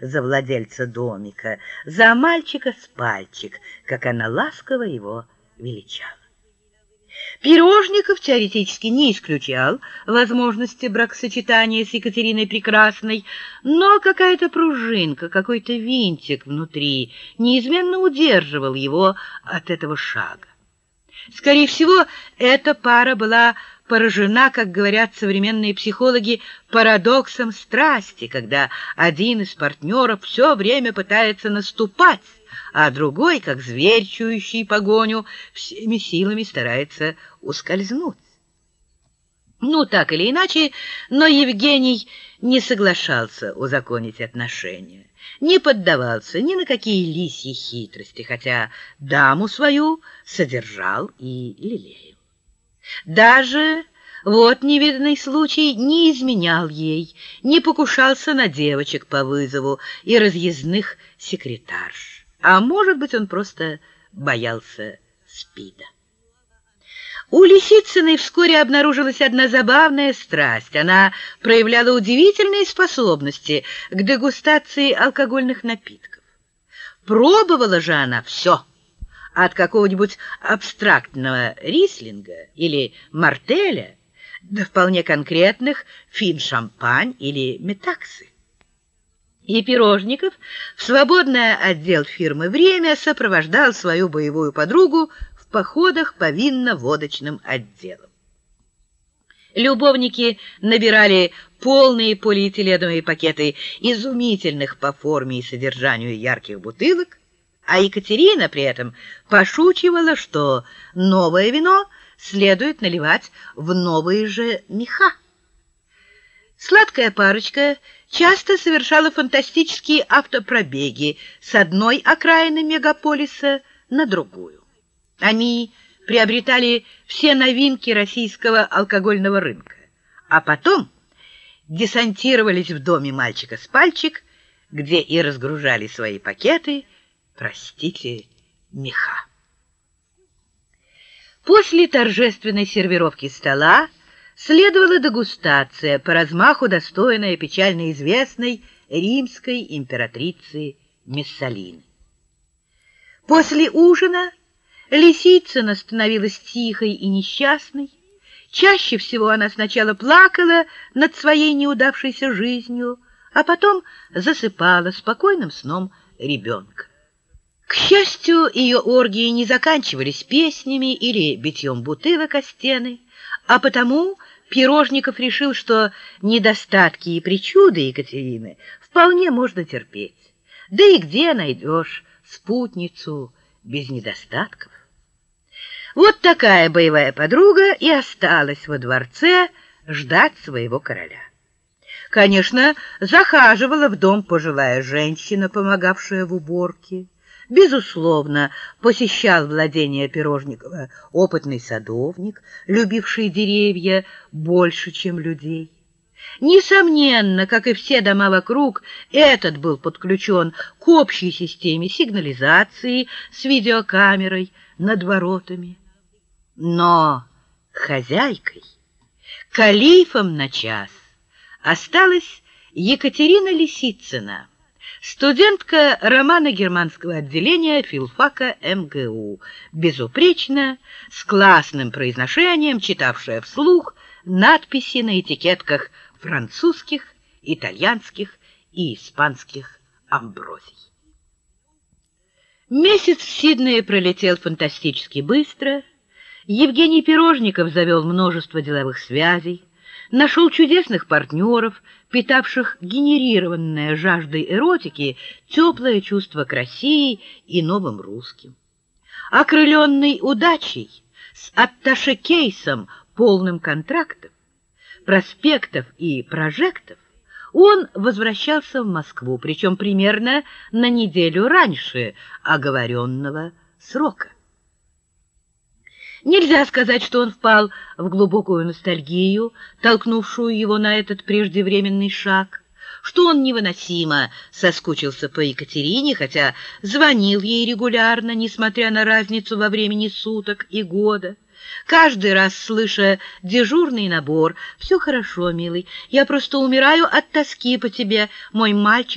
за владельца домика, за мальчика с пальчик, как она ласково его величала. Пирожников теоретически не исключал возможности бракосочетания с Екатериной Прекрасной, но какая-то пружинка, какой-то винтик внутри неизменно удерживал его от этого шага. Скорее всего, эта пара была поражена, как говорят современные психологи, парадоксом страсти, когда один из партнеров все время пытается наступать, а другой, как зверь, чующий погоню, всеми силами старается ускользнуть. Ну, так или иначе, но Евгений не соглашался узаконить отношения, не поддавался ни на какие лисьи хитрости, хотя даму свою содержал и лелеял. Даже вот невиданный случай не изменял ей, не покушался на девочек по вызову и разъездных секретарш. А может быть, он просто боялся спида. У Лисицыной вскоре обнаружилась одна забавная страсть. Она проявляла удивительные способности к дегустации алкогольных напитков. Пробовала же она все от какого-нибудь абстрактного рислинга или мартеля до вполне конкретных фин-шампань или метаксы. И Пирожников в свободное отдел фирмы «Время» сопровождал свою боевую подругу в походах по винно-водочным отделам. Любовники набирали полные полиэтиленовые пакеты изумительных по форме и содержанию ярких бутылок, а Екатерина при этом пошучивала, что новое вино следует наливать в новые же меха. Сладкая парочка часто совершала фантастические автопробеги с одной окраины мегаполиса на другую. Они приобретали все новинки российского алкогольного рынка, а потом десантировались в доме мальчика с пальчик, где и разгружали свои пакеты, простите, меха. После торжественной сервировки стола следовала дегустация, по размаху достойная печально известной римской императрицы Мессалины. После ужина Лисицына становилась тихой и несчастной. Чаще всего она сначала плакала над своей неудавшейся жизнью, а потом засыпала спокойным сном ребенка. К счастью, ее оргии не заканчивались песнями или битьем бутылок о стены, а потому Пирожников решил, что недостатки и причуды Екатерины вполне можно терпеть. Да и где найдешь спутницу без недостатков? Вот такая боевая подруга и осталась во дворце ждать своего короля. Конечно, захаживала в дом пожилая женщина, помогавшая в уборке. Безусловно, посещал владение Пирожникова опытный садовник, любивший деревья больше, чем людей. Несомненно, как и все дома вокруг, этот был подключен к общей системе сигнализации с видеокамерой над воротами. Но хозяйкой, калифом на час, осталась Екатерина Лисицына, студентка романо-германского отделения филфака МГУ, безупречно, с классным произношением, читавшая вслух надписи на этикетках французских, итальянских и испанских амброзий. Месяц в Сиднее пролетел фантастически быстро — Евгений Пирожников завел множество деловых связей, нашел чудесных партнеров, питавших генерированное жаждой эротики теплое чувство к России и новым русским. Окрыленный удачей, с атташе-кейсом, полным контрактов, проспектов и прожектов, он возвращался в Москву, причем примерно на неделю раньше оговоренного срока. Нельзя сказать, что он впал в глубокую ностальгию, толкнувшую его на этот преждевременный шаг, что он невыносимо соскучился по Екатерине, хотя звонил ей регулярно, несмотря на разницу во времени суток и года. Каждый раз, слыша дежурный набор, «Все хорошо, милый, я просто умираю от тоски по тебе, мой мальчик».